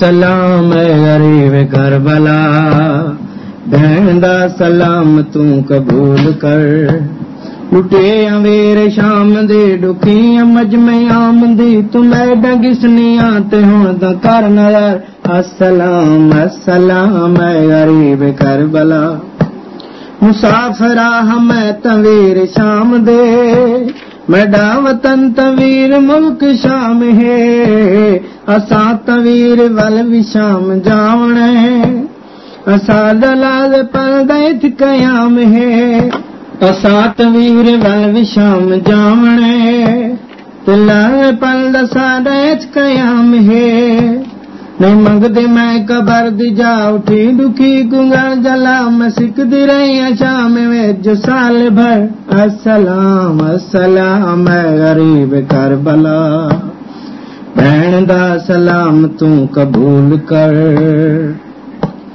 ਸਲਾਮ ਅਰੀਵ ਕਰਬਲਾ, ਭੈਣ ਦਾ ਸਲਾਮ ਤੂੰ ਕਬੂਲ ਕਰ। ਲੁਟੇ ਅਵੇਰ ਸ਼ਾਮ ਦੇ ਦੁਖੀਆਂ ਮਜਮੇ ਆਮਦੀ ਤੂੰ ਲੈ ਡੰਗਿਸਨੀਆਂ ਤੇ ਹੁਣ ਦਾ ਕਰ ਨਜ਼ਰ ਅਸਲਾਮ ਅਸਲਾਮ ਅਰੀਵ ਕਰਬਲਾ। ਮੁਸਾਫਰਾ ਹਮੈ ਤਵੀਰ ਸ਼ਾਮ ਦੇ ਮੈਡਾ ਵਤਨ ਤਵੀਰ ਮੁਲਕ ਸ਼ਾਮ ਹੈ। ਅਸਾਤ ਵੀਰ ਵਲ ਵਿਸ਼ਾਮ ਜਾਵਣੈ। ਅਸਾ ਦਲਾਲ ਪਰਦੈਤ ਕਯਾਮ ਹੈ। ਅਸਾਤ ਵੀਰ ਵਲ ਵਿਸ਼ਾਮ ਜਾਵਣੈ। ਤਿਲਾਲ ਪਰਦ ਸਾਦੈਤ ਕਯਾਮ ਹੈ। ਨਹੀਂ ਮੰਗਦੇ ਮੈਂ ਕਬਰ ਦੀ ਜਾ ਉਠੀ, ਦੁਖੀ ਗੁੰਗਲ ਜਲਾ ਮਸਿਕਦੀ ਰਹੀ ਸ਼ਾਮ ਵਿੱਚ ਸਾਲ ਭਰ। ਅਸਲਾਮ ਅਸਲਾਮ ਗਰੀਬ ਕਰਬਲਾ। پہن دا سلام تو قبول کر